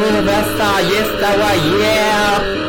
Universal, yes, our yeah.